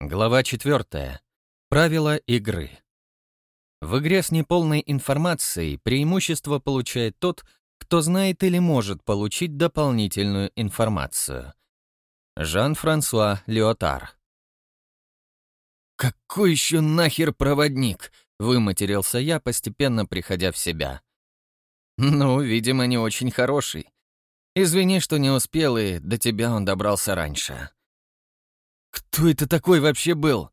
Глава 4. Правила игры. В игре с неполной информацией преимущество получает тот, кто знает или может получить дополнительную информацию. Жан-Франсуа Леотар. «Какой еще нахер проводник?» — выматерился я, постепенно приходя в себя. «Ну, видимо, не очень хороший. Извини, что не успел, и до тебя он добрался раньше». «Кто это такой вообще был?»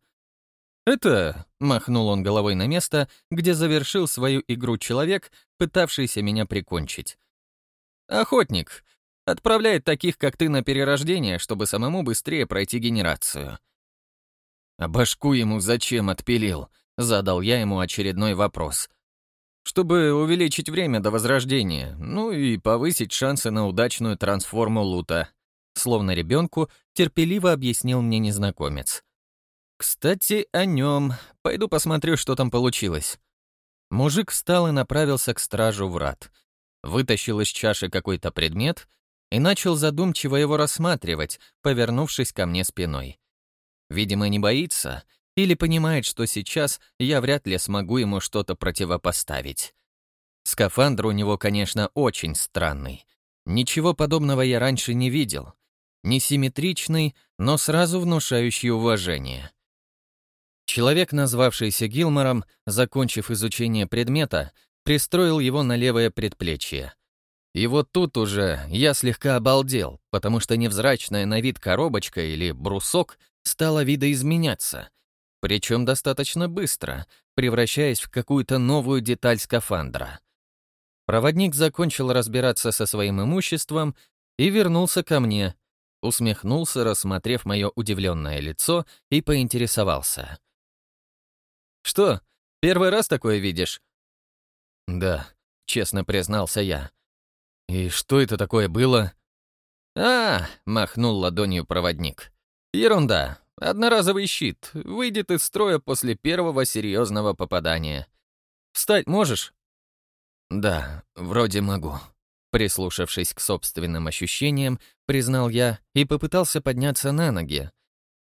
«Это...» — махнул он головой на место, где завершил свою игру человек, пытавшийся меня прикончить. «Охотник. Отправляет таких, как ты, на перерождение, чтобы самому быстрее пройти генерацию». «А башку ему зачем отпилил?» — задал я ему очередной вопрос. «Чтобы увеличить время до возрождения, ну и повысить шансы на удачную трансформу лута», Словно ребенку, терпеливо объяснил мне незнакомец. «Кстати, о нем. Пойду посмотрю, что там получилось». Мужик встал и направился к стражу врат. Вытащил из чаши какой-то предмет и начал задумчиво его рассматривать, повернувшись ко мне спиной. Видимо, не боится или понимает, что сейчас я вряд ли смогу ему что-то противопоставить. Скафандр у него, конечно, очень странный. Ничего подобного я раньше не видел несимметричный, но сразу внушающий уважение. Человек, назвавшийся Гилмором, закончив изучение предмета, пристроил его на левое предплечье. И вот тут уже я слегка обалдел, потому что невзрачная на вид коробочка или брусок стала видоизменяться, причем достаточно быстро, превращаясь в какую-то новую деталь скафандра. Проводник закончил разбираться со своим имуществом и вернулся ко мне, усмехнулся, рассмотрев мое удивленное лицо, и поинтересовался. «Что, первый раз такое видишь?» «Да», — честно признался я. «И что это такое было?» «А, — махнул ладонью проводник. Ерунда. Одноразовый щит. Выйдет из строя после первого серьезного попадания. Встать можешь?» «Да, вроде могу», Прислушавшись к собственным ощущениям, признал я и попытался подняться на ноги.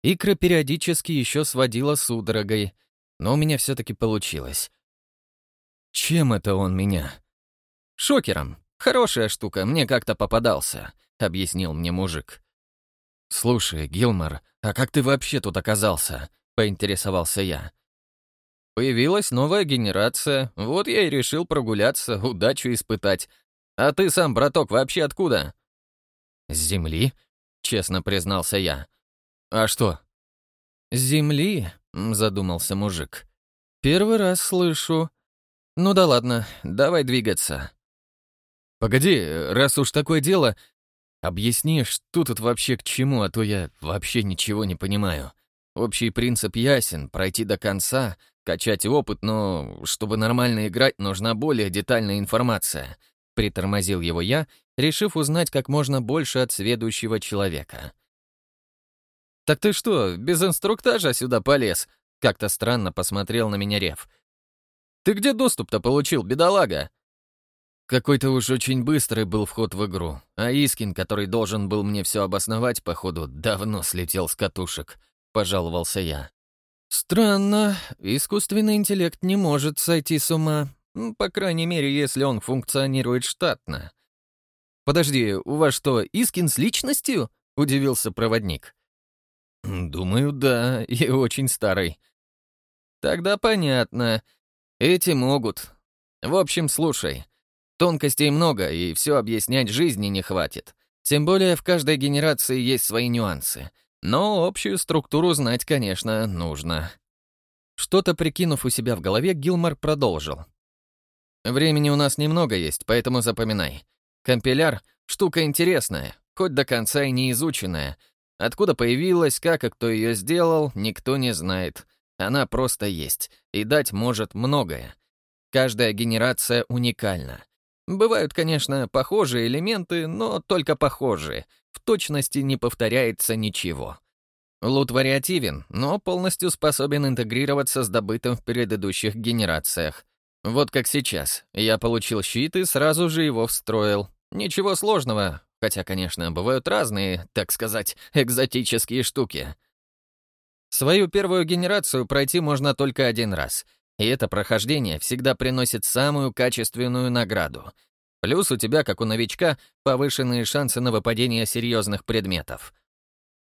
Икра периодически еще сводила судорогой, но у меня все-таки получилось. Чем это он меня? Шокером. Хорошая штука, мне как-то попадался, объяснил мне мужик. Слушай, Гилмор, а как ты вообще тут оказался? поинтересовался я. Появилась новая генерация, вот я и решил прогуляться, удачу испытать, «А ты сам, браток, вообще откуда?» «С земли», — честно признался я. «А что?» «С земли», — задумался мужик. «Первый раз слышу. Ну да ладно, давай двигаться». «Погоди, раз уж такое дело, объясни, что тут вообще к чему, а то я вообще ничего не понимаю. Общий принцип ясен — пройти до конца, качать опыт, но чтобы нормально играть, нужна более детальная информация. Притормозил его я, решив узнать как можно больше от сведущего человека. «Так ты что, без инструктажа сюда полез?» Как-то странно посмотрел на меня Рев. «Ты где доступ-то получил, бедолага?» Какой-то уж очень быстрый был вход в игру, а Искин, который должен был мне все обосновать, походу, давно слетел с катушек, пожаловался я. Странно, искусственный интеллект не может сойти с ума, по крайней мере, если он функционирует штатно. «Подожди, у вас что, Искин с личностью?» — удивился проводник. «Думаю, да, и очень старый». «Тогда понятно. Эти могут. В общем, слушай. Тонкостей много, и все объяснять жизни не хватит. Тем более в каждой генерации есть свои нюансы. Но общую структуру знать, конечно, нужно». Что-то прикинув у себя в голове, Гилмор продолжил. Времени у нас немного есть, поэтому запоминай. Компиляр — штука интересная, хоть до конца и не изученная. Откуда появилась, как и кто ее сделал, никто не знает. Она просто есть, и дать может многое. Каждая генерация уникальна. Бывают, конечно, похожие элементы, но только похожие. В точности не повторяется ничего. Лут вариативен, но полностью способен интегрироваться с добытым в предыдущих генерациях. Вот как сейчас. Я получил щит и сразу же его встроил. Ничего сложного, хотя, конечно, бывают разные, так сказать, экзотические штуки. Свою первую генерацию пройти можно только один раз, и это прохождение всегда приносит самую качественную награду. Плюс у тебя, как у новичка, повышенные шансы на выпадение серьезных предметов.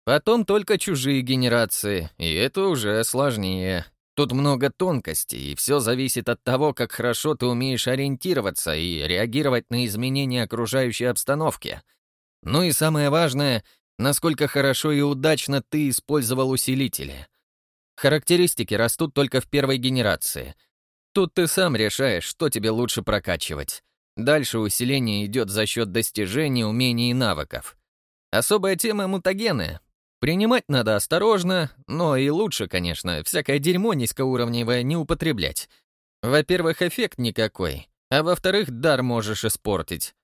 Потом только чужие генерации, и это уже сложнее. Тут много тонкостей, и все зависит от того, как хорошо ты умеешь ориентироваться и реагировать на изменения окружающей обстановки. Ну и самое важное, насколько хорошо и удачно ты использовал усилители. Характеристики растут только в первой генерации. Тут ты сам решаешь, что тебе лучше прокачивать. Дальше усиление идет за счет достижений, умений и навыков. Особая тема — мутагены, Принимать надо осторожно, но и лучше, конечно, всякое дерьмо низкоуровневое не употреблять. Во-первых, эффект никакой, а во-вторых, дар можешь испортить.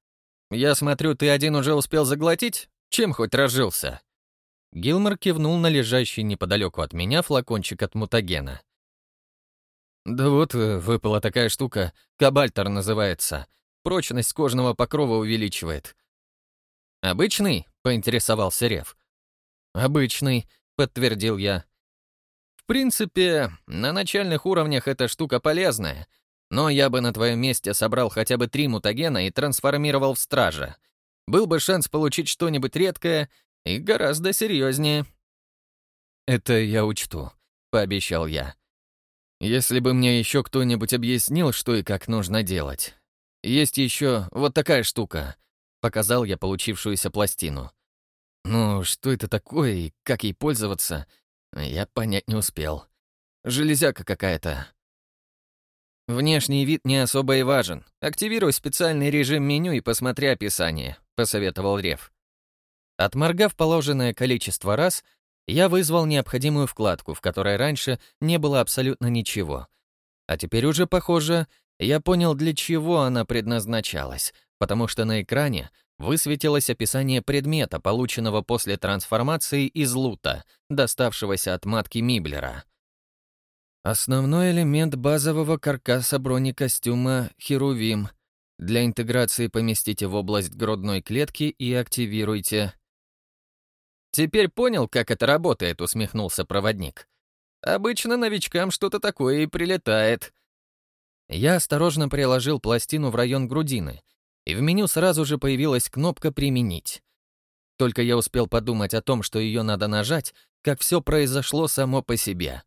Я смотрю, ты один уже успел заглотить? Чем хоть разжился?» Гилмор кивнул на лежащий неподалеку от меня флакончик от мутагена. «Да вот, э, выпала такая штука, кабальтер называется. Прочность кожного покрова увеличивает». «Обычный?» — поинтересовался Рев. «Обычный», — подтвердил я. «В принципе, на начальных уровнях эта штука полезная, но я бы на твоем месте собрал хотя бы три мутагена и трансформировал в стража. Был бы шанс получить что-нибудь редкое и гораздо серьезнее». «Это я учту», — пообещал я. «Если бы мне еще кто-нибудь объяснил, что и как нужно делать. Есть еще вот такая штука», — показал я получившуюся пластину. Ну, что это такое и как ей пользоваться, я понять не успел. Железяка какая-то. Внешний вид не особо и важен. Активируй специальный режим меню и посмотри описание, посоветовал Рев. Отморгав положенное количество раз, я вызвал необходимую вкладку, в которой раньше не было абсолютно ничего. А теперь уже, похоже, я понял, для чего она предназначалась, потому что на экране высветилось описание предмета, полученного после трансформации из лута, доставшегося от матки Миблера. Основной элемент базового каркаса бронекостюма — Херувим. Для интеграции поместите в область грудной клетки и активируйте. «Теперь понял, как это работает», — усмехнулся проводник. «Обычно новичкам что-то такое и прилетает». Я осторожно приложил пластину в район грудины и в меню сразу же появилась кнопка «Применить». Только я успел подумать о том, что ее надо нажать, как все произошло само по себе.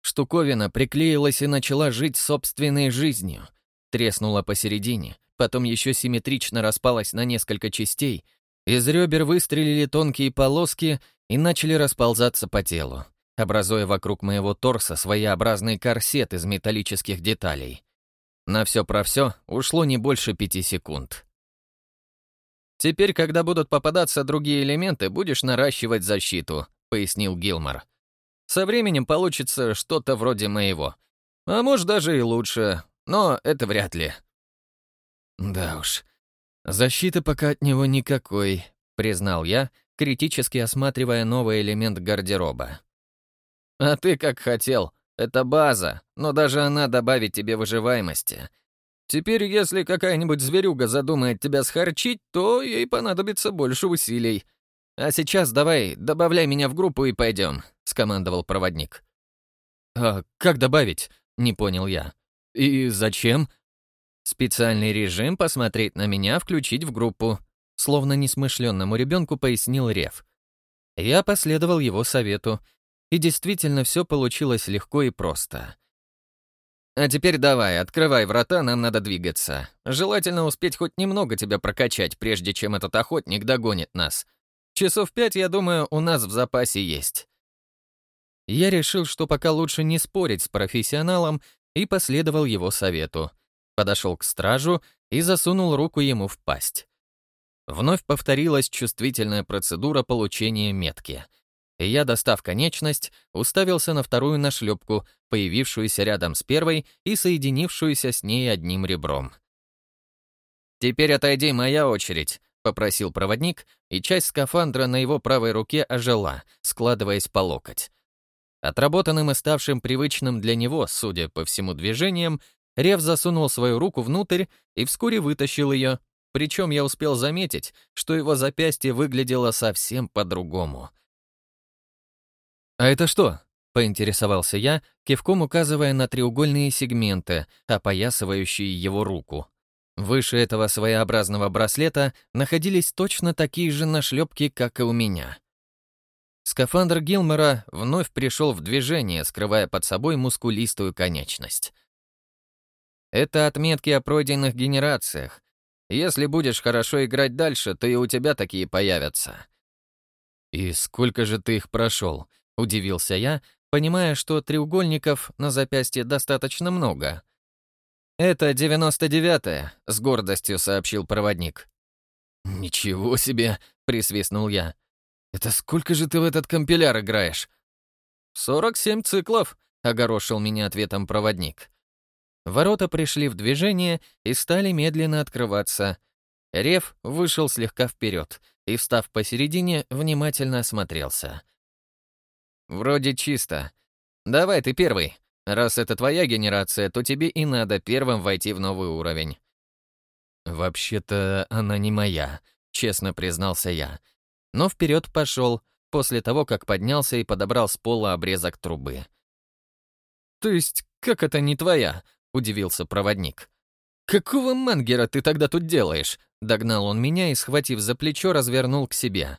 Штуковина приклеилась и начала жить собственной жизнью. Треснула посередине, потом еще симметрично распалась на несколько частей, из ребер выстрелили тонкие полоски и начали расползаться по телу, образуя вокруг моего торса своеобразный корсет из металлических деталей. На все про все ушло не больше пяти секунд. «Теперь, когда будут попадаться другие элементы, будешь наращивать защиту», — пояснил Гилмор. «Со временем получится что-то вроде моего. А может, даже и лучше, но это вряд ли». «Да уж, защиты пока от него никакой», — признал я, критически осматривая новый элемент гардероба. «А ты как хотел», это база, но даже она добавит тебе выживаемости. Теперь, если какая-нибудь зверюга задумает тебя схарчить, то ей понадобится больше усилий. А сейчас давай, добавляй меня в группу и пойдем», — скомандовал проводник. «А как добавить?» — не понял я. «И зачем?» «Специальный режим посмотреть на меня, включить в группу», словно несмышленному ребенку пояснил Рев. Я последовал его совету и действительно все получилось легко и просто. «А теперь давай, открывай врата, нам надо двигаться. Желательно успеть хоть немного тебя прокачать, прежде чем этот охотник догонит нас. Часов пять, я думаю, у нас в запасе есть». Я решил, что пока лучше не спорить с профессионалом, и последовал его совету. Подошел к стражу и засунул руку ему в пасть. Вновь повторилась чувствительная процедура получения метки — и я, достав конечность, уставился на вторую нашлепку, появившуюся рядом с первой и соединившуюся с ней одним ребром. «Теперь отойди, моя очередь», — попросил проводник, и часть скафандра на его правой руке ожила, складываясь по локоть. Отработанным и ставшим привычным для него, судя по всему движениям, Рев засунул свою руку внутрь и вскоре вытащил ее, причем я успел заметить, что его запястье выглядело совсем по-другому — «А это что?» Поинтересовался я, кивком указывая на треугольные сегменты, опоясывающие его руку. Выше этого своеобразного браслета находились точно такие же нашлепки, как и у меня. Скафандр Гилмора вновь пришел в движение, скрывая под собой мускулистую конечность. Это отметки о пройденных генерациях. Если будешь хорошо играть дальше, то и у тебя такие появятся. «И сколько же ты их прошел?» — удивился я, понимая, что треугольников на запястье достаточно много. «Это девяносто девятое», — с гордостью сообщил проводник. «Ничего себе!» — присвистнул я. «Это сколько же ты в этот компиляр играешь?» «Сорок семь циклов», — огорошил меня ответом проводник. Ворота пришли в движение и стали медленно открываться. Рев вышел слегка вперед и, встав посередине, внимательно осмотрелся. «Вроде чисто. Давай ты первый. Раз это твоя генерация, то тебе и надо первым войти в новый уровень». «Вообще-то она не моя», — честно признался я. Но вперед пошел, после того, как поднялся и подобрал с пола обрезок трубы. «То есть, как это не твоя?» — удивился проводник. «Какого мангера ты тогда тут делаешь?» Догнал он меня и, схватив за плечо, развернул к себе.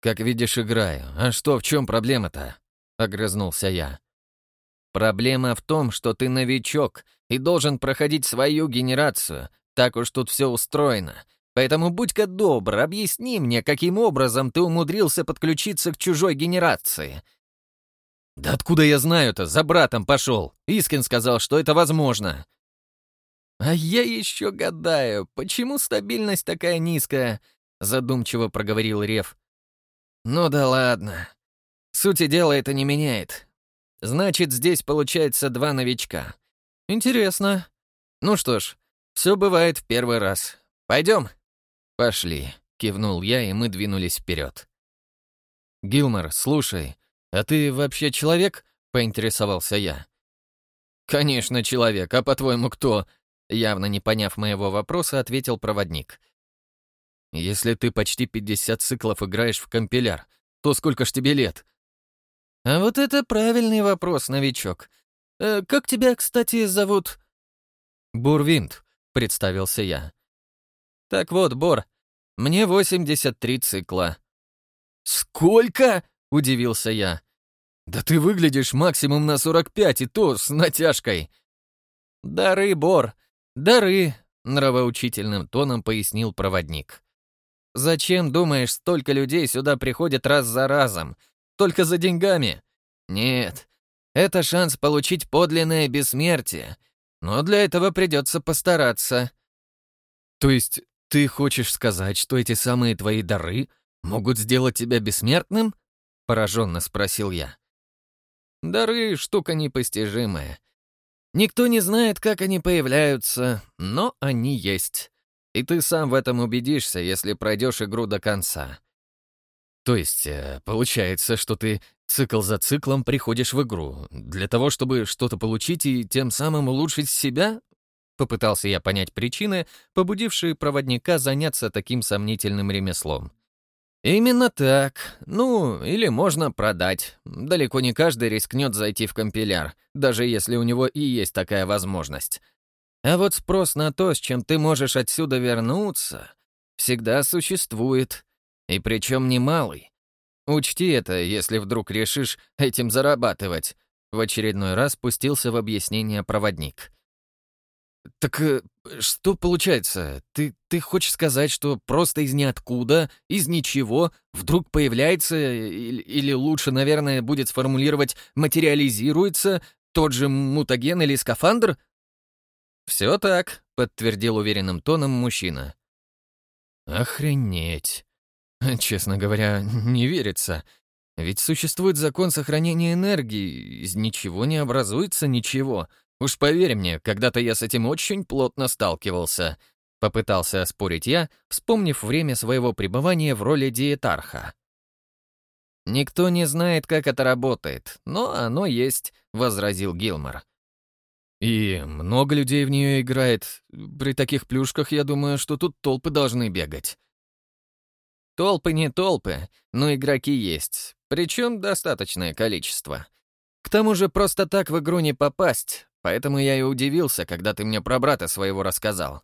«Как видишь, играю. А что, в чем проблема-то?» — огрызнулся я. «Проблема в том, что ты новичок и должен проходить свою генерацию. Так уж тут все устроено. Поэтому будь-ка добр, объясни мне, каким образом ты умудрился подключиться к чужой генерации». «Да откуда я знаю-то? За братом пошел. Искин сказал, что это возможно». «А я еще гадаю, почему стабильность такая низкая?» Задумчиво проговорил Рев. «Ну да ладно. Сути дела это не меняет. Значит, здесь получается два новичка. Интересно. Ну что ж, все бывает в первый раз. Пойдем?» «Пошли», — кивнул я, и мы двинулись вперед. «Гилмор, слушай, а ты вообще человек?» — поинтересовался я. «Конечно, человек. А по-твоему, кто?» Явно не поняв моего вопроса, ответил проводник. «Если ты почти 50 циклов играешь в компиляр, то сколько ж тебе лет?» «А вот это правильный вопрос, новичок. Э, как тебя, кстати, зовут?» «Бурвинд», — представился я. «Так вот, Бор, мне 83 цикла». «Сколько?» — удивился я. «Да ты выглядишь максимум на 45, и то с натяжкой». «Дары, Бор, дары», — нравоучительным тоном пояснил проводник. «Зачем, думаешь, столько людей сюда приходят раз за разом? Только за деньгами? Нет, это шанс получить подлинное бессмертие, но для этого придется постараться». «То есть ты хочешь сказать, что эти самые твои дары могут сделать тебя бессмертным?» — пораженно спросил я. «Дары — штука непостижимая. Никто не знает, как они появляются, но они есть. И ты сам в этом убедишься, если пройдешь игру до конца. То есть, э, получается, что ты цикл за циклом приходишь в игру для того, чтобы что-то получить и тем самым улучшить себя? Попытался я понять причины, побудившие проводника заняться таким сомнительным ремеслом. «Именно так. Ну, или можно продать. Далеко не каждый рискнет зайти в компиляр, даже если у него и есть такая возможность. А вот спрос на то, с чем ты можешь отсюда вернуться, всегда существует. И причем немалый. Учти это, если вдруг решишь этим зарабатывать». В очередной раз пустился в объяснение проводник. «Так э, что получается? Ты, ты хочешь сказать, что просто из ниоткуда, из ничего, вдруг появляется, или, или лучше, наверное, будет сформулировать, материализируется тот же мутаген или скафандр?» «Все так», — подтвердил уверенным тоном мужчина. «Охренеть. Честно говоря, не верится. Ведь существует закон сохранения энергии, из ничего не образуется ничего. Уж поверь мне, когда-то я с этим очень плотно сталкивался. Попытался оспорить я, вспомнив время своего пребывания в роли диетарха. «Никто не знает, как это работает, но оно есть», — возразил Гилмор. «И много людей в нее играет. При таких плюшках, я думаю, что тут толпы должны бегать». «Толпы не толпы, но игроки есть, причем достаточное количество. К тому же просто так в игру не попасть, поэтому я и удивился, когда ты мне про брата своего рассказал.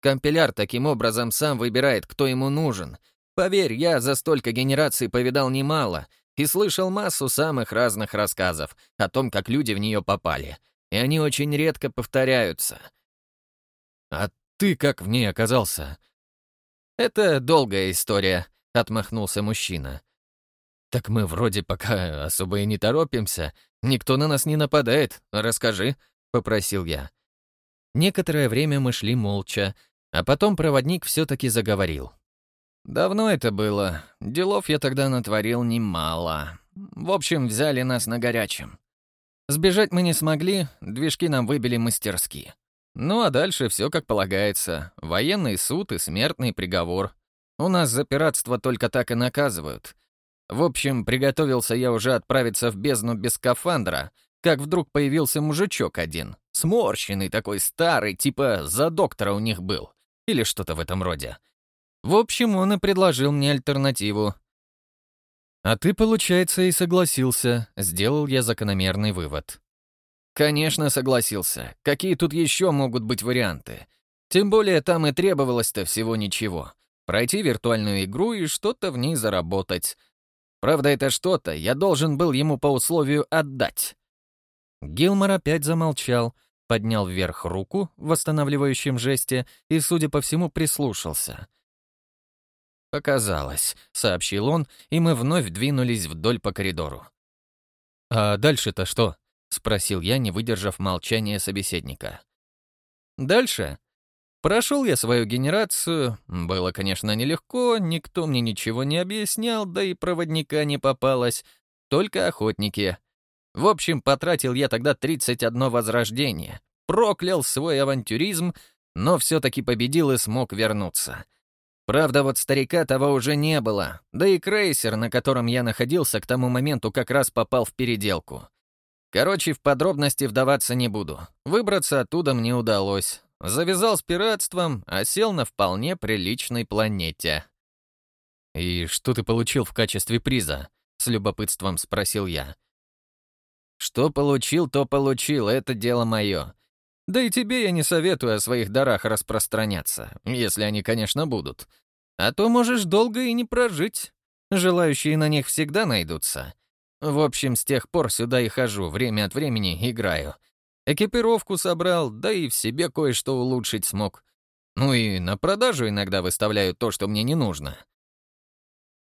Компиляр таким образом сам выбирает, кто ему нужен. Поверь, я за столько генераций повидал немало и слышал массу самых разных рассказов о том, как люди в нее попали. И они очень редко повторяются. «А ты как в ней оказался?» «Это долгая история», — отмахнулся мужчина. «Так мы вроде пока особо и не торопимся. Никто на нас не нападает. Расскажи», — попросил я. Некоторое время мы шли молча, а потом проводник все-таки заговорил. «Давно это было. Делов я тогда натворил немало. В общем, взяли нас на горячем. Сбежать мы не смогли, движки нам выбили мастерски. Ну а дальше все как полагается. Военный суд и смертный приговор. У нас за пиратство только так и наказывают. В общем, приготовился я уже отправиться в бездну без скафандра, как вдруг появился мужичок один, сморщенный такой старый, типа за доктора у них был, или что-то в этом роде. В общем, он и предложил мне альтернативу. А ты, получается, и согласился, сделал я закономерный вывод. Конечно, согласился. Какие тут еще могут быть варианты? Тем более там и требовалось-то всего ничего. Пройти виртуальную игру и что-то в ней заработать. Правда, это что-то я должен был ему по условию отдать. Гилмор опять замолчал, поднял вверх руку в восстанавливающем жесте и, судя по всему, прислушался. «Показалось», — сообщил он, и мы вновь двинулись вдоль по коридору. «А дальше-то что?» — спросил я, не выдержав молчания собеседника. «Дальше?» Прошел я свою генерацию. Было, конечно, нелегко, никто мне ничего не объяснял, да и проводника не попалось. Только охотники. В общем, потратил я тогда 31 возрождение. Проклял свой авантюризм, но все-таки победил и смог вернуться. Правда, вот старика того уже не было, да и крейсер, на котором я находился к тому моменту, как раз попал в переделку. Короче, в подробности вдаваться не буду. Выбраться оттуда мне удалось. Завязал с пиратством, а сел на вполне приличной планете. «И что ты получил в качестве приза?» — с любопытством спросил я. «Что получил, то получил, это дело мое. Да и тебе я не советую о своих дарах распространяться, если они, конечно, будут. А то можешь долго и не прожить. Желающие на них всегда найдутся. В общем, с тех пор сюда и хожу, время от времени играю. Экипировку собрал, да и в себе кое-что улучшить смог. Ну и на продажу иногда выставляю то, что мне не нужно».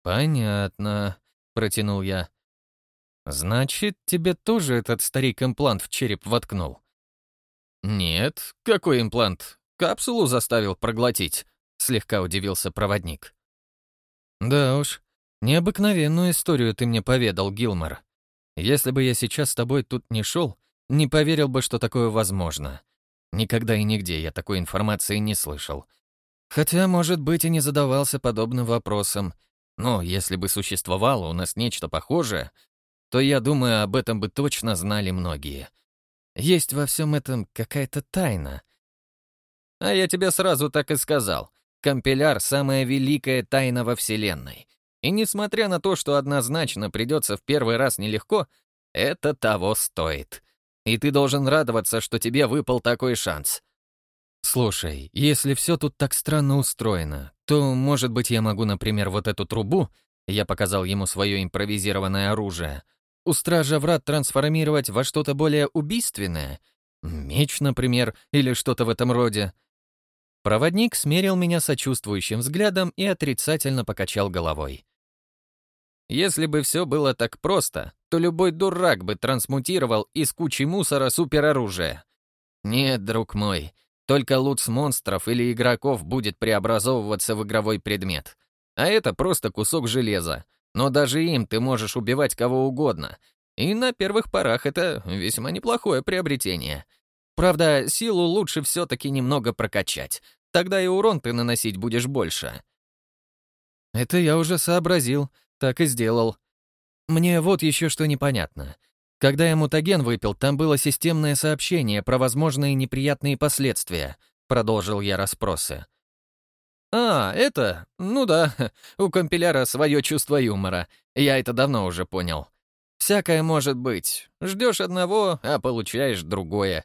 «Понятно», — протянул я. «Значит, тебе тоже этот старик имплант в череп воткнул?» «Нет, какой имплант? Капсулу заставил проглотить», — слегка удивился проводник. «Да уж, необыкновенную историю ты мне поведал, Гилмор. Если бы я сейчас с тобой тут не шел, не поверил бы, что такое возможно. Никогда и нигде я такой информации не слышал. Хотя, может быть, и не задавался подобным вопросом. Но если бы существовало у нас нечто похожее, то, я думаю, об этом бы точно знали многие. Есть во всем этом какая-то тайна. А я тебе сразу так и сказал. Компиляр — самая великая тайна во Вселенной. И несмотря на то, что однозначно придется в первый раз нелегко, это того стоит и ты должен радоваться, что тебе выпал такой шанс. Слушай, если все тут так странно устроено, то, может быть, я могу, например, вот эту трубу, я показал ему свое импровизированное оружие, у стража врат трансформировать во что-то более убийственное? Меч, например, или что-то в этом роде. Проводник смерил меня сочувствующим взглядом и отрицательно покачал головой. Если бы все было так просто, то любой дурак бы трансмутировал из кучи мусора супероружие. Нет, друг мой, только лут с монстров или игроков будет преобразовываться в игровой предмет. А это просто кусок железа. Но даже им ты можешь убивать кого угодно. И на первых порах это весьма неплохое приобретение. Правда, силу лучше все-таки немного прокачать. Тогда и урон ты наносить будешь больше. Это я уже сообразил. Так и сделал. Мне вот еще что непонятно. Когда я мутаген выпил, там было системное сообщение про возможные неприятные последствия. Продолжил я расспросы. «А, это? Ну да, у компиляра свое чувство юмора. Я это давно уже понял. Всякое может быть. Ждешь одного, а получаешь другое.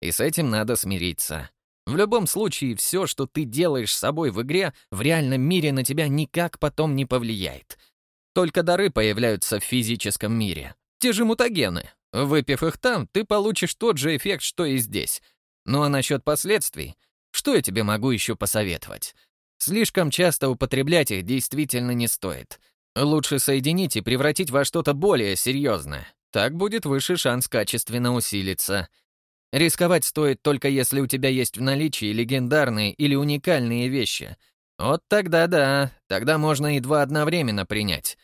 И с этим надо смириться. В любом случае, все, что ты делаешь с собой в игре, в реальном мире на тебя никак потом не повлияет. Только дары появляются в физическом мире. Те же мутагены. Выпив их там, ты получишь тот же эффект, что и здесь. Ну а насчет последствий, что я тебе могу еще посоветовать? Слишком часто употреблять их действительно не стоит. Лучше соединить и превратить во что-то более серьезное. Так будет выше шанс качественно усилиться. Рисковать стоит только если у тебя есть в наличии легендарные или уникальные вещи. Вот тогда да, тогда можно и два одновременно принять.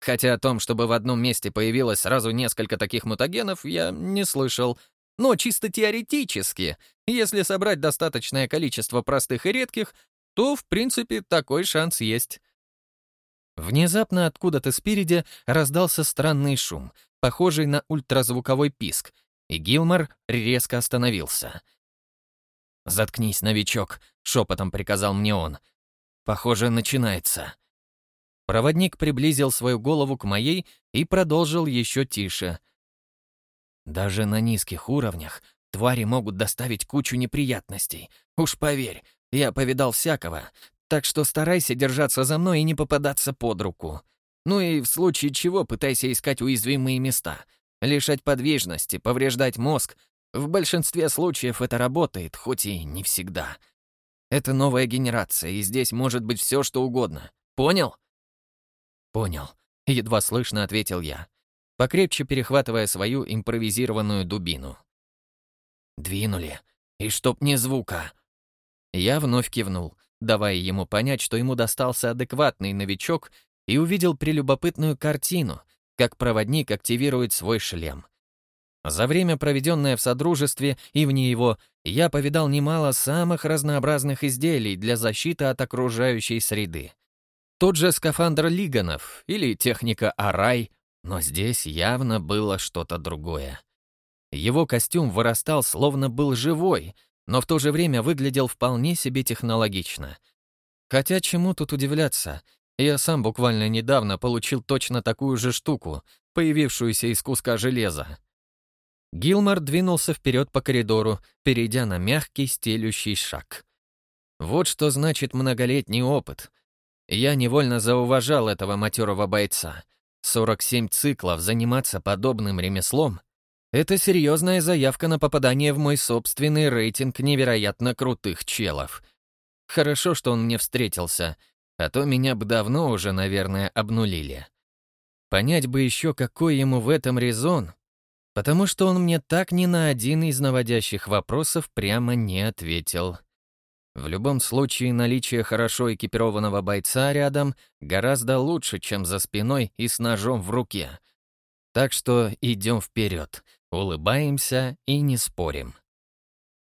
Хотя о том, чтобы в одном месте появилось сразу несколько таких мутагенов, я не слышал. Но чисто теоретически, если собрать достаточное количество простых и редких, то, в принципе, такой шанс есть. Внезапно откуда-то спереди раздался странный шум, похожий на ультразвуковой писк, и Гилмор резко остановился. «Заткнись, новичок», — шепотом приказал мне он. «Похоже, начинается». Проводник приблизил свою голову к моей и продолжил еще тише. «Даже на низких уровнях твари могут доставить кучу неприятностей. Уж поверь, я повидал всякого, так что старайся держаться за мной и не попадаться под руку. Ну и в случае чего пытайся искать уязвимые места, Лишать подвижности, повреждать мозг. В большинстве случаев это работает, хоть и не всегда. Это новая генерация, и здесь может быть все, что угодно. Понял? Понял. Едва слышно ответил я, покрепче перехватывая свою импровизированную дубину. Двинули. И чтоб не звука. Я вновь кивнул, давая ему понять, что ему достался адекватный новичок, и увидел прелюбопытную картину, как проводник активирует свой шлем. За время, проведенное в Содружестве и вне его, я повидал немало самых разнообразных изделий для защиты от окружающей среды. Тот же скафандр Лиганов или техника Арай, но здесь явно было что-то другое. Его костюм вырастал, словно был живой, но в то же время выглядел вполне себе технологично. Хотя чему тут удивляться, я сам буквально недавно получил точно такую же штуку, появившуюся из куска железа. Гилмор двинулся вперед по коридору, перейдя на мягкий стелющий шаг. Вот что значит многолетний опыт. Я невольно зауважал этого матерого бойца. 47 циклов заниматься подобным ремеслом — это серьезная заявка на попадание в мой собственный рейтинг невероятно крутых челов. Хорошо, что он мне встретился — а то меня бы давно уже, наверное, обнулили. Понять бы еще, какой ему в этом резон, потому что он мне так ни на один из наводящих вопросов прямо не ответил. В любом случае, наличие хорошо экипированного бойца рядом гораздо лучше, чем за спиной и с ножом в руке. Так что идем вперед, улыбаемся и не спорим.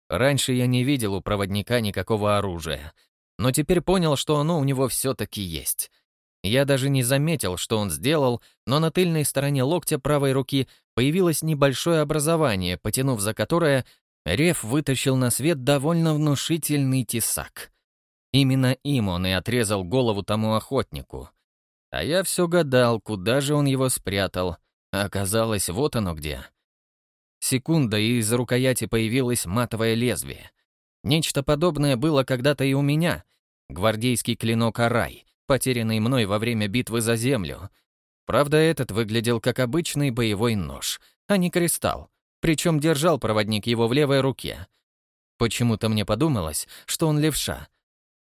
Раньше я не видел у проводника никакого оружия — но теперь понял, что оно у него все-таки есть. Я даже не заметил, что он сделал, но на тыльной стороне локтя правой руки появилось небольшое образование, потянув за которое, Рев вытащил на свет довольно внушительный тесак. Именно им он и отрезал голову тому охотнику. А я все гадал, куда же он его спрятал. Оказалось, вот оно где. Секунда, и из рукояти появилось матовое лезвие. Нечто подобное было когда-то и у меня. Гвардейский клинок Арай, потерянный мной во время битвы за землю. Правда, этот выглядел как обычный боевой нож, а не кристалл. Причем держал проводник его в левой руке. Почему-то мне подумалось, что он левша.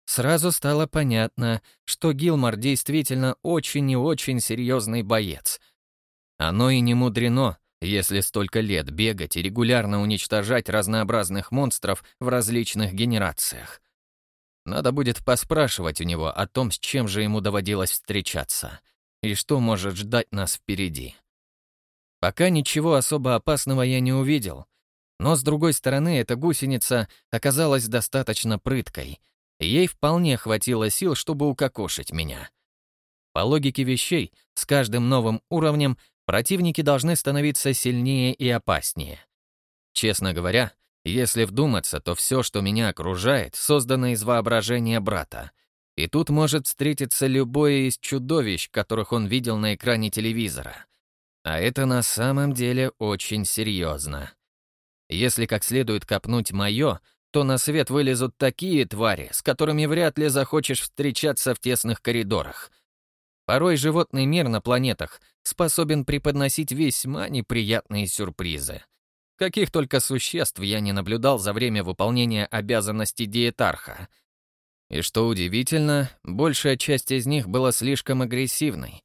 Сразу стало понятно, что Гилмор действительно очень и очень серьезный боец. Оно и не мудрено, если столько лет бегать и регулярно уничтожать разнообразных монстров в различных генерациях. Надо будет поспрашивать у него о том, с чем же ему доводилось встречаться и что может ждать нас впереди. Пока ничего особо опасного я не увидел, но, с другой стороны, эта гусеница оказалась достаточно прыткой, ей вполне хватило сил, чтобы укокошить меня. По логике вещей, с каждым новым уровнем противники должны становиться сильнее и опаснее. Честно говоря, если вдуматься, то все, что меня окружает, создано из воображения брата. И тут может встретиться любое из чудовищ, которых он видел на экране телевизора. А это на самом деле очень серьезно. Если как следует копнуть мое, то на свет вылезут такие твари, с которыми вряд ли захочешь встречаться в тесных коридорах. Порой животный мир на планетах способен преподносить весьма неприятные сюрпризы. Каких только существ я не наблюдал за время выполнения обязанностей диетарха. И что удивительно, большая часть из них была слишком агрессивной.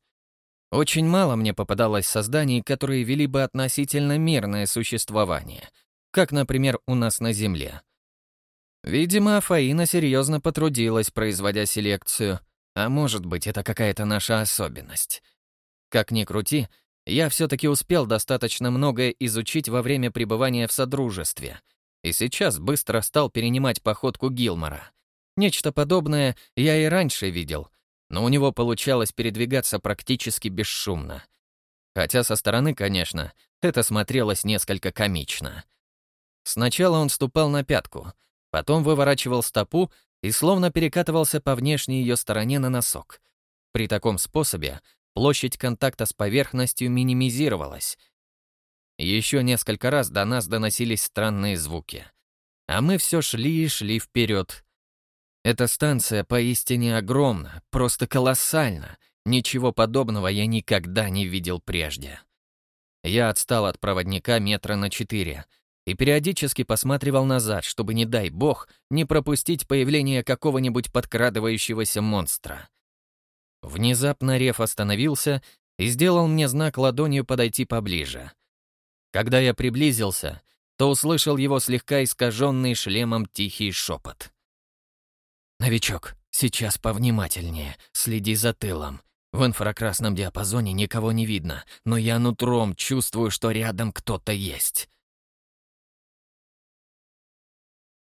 Очень мало мне попадалось созданий, которые вели бы относительно мирное существование, как, например, у нас на Земле. Видимо, Фаина серьезно потрудилась, производя селекцию, а может быть, это какая-то наша особенность. Как ни крути, я все-таки успел достаточно многое изучить во время пребывания в Содружестве, и сейчас быстро стал перенимать походку Гилмора. Нечто подобное я и раньше видел, но у него получалось передвигаться практически бесшумно. Хотя со стороны, конечно, это смотрелось несколько комично. Сначала он ступал на пятку, потом выворачивал стопу и словно перекатывался по внешней ее стороне на носок. При таком способе площадь контакта с поверхностью минимизировалась. Еще несколько раз до нас доносились странные звуки. А мы все шли и шли вперед. Эта станция поистине огромна, просто колоссальна. Ничего подобного я никогда не видел прежде. Я отстал от проводника метра на четыре и периодически посматривал назад, чтобы, не дай бог, не пропустить появление какого-нибудь подкрадывающегося монстра. Внезапно Реф остановился и сделал мне знак ладонью подойти поближе. Когда я приблизился, то услышал его слегка искаженный шлемом тихий шепот. «Новичок, сейчас повнимательнее, следи за тылом. В инфракрасном диапазоне никого не видно, но я нутром чувствую, что рядом кто-то есть».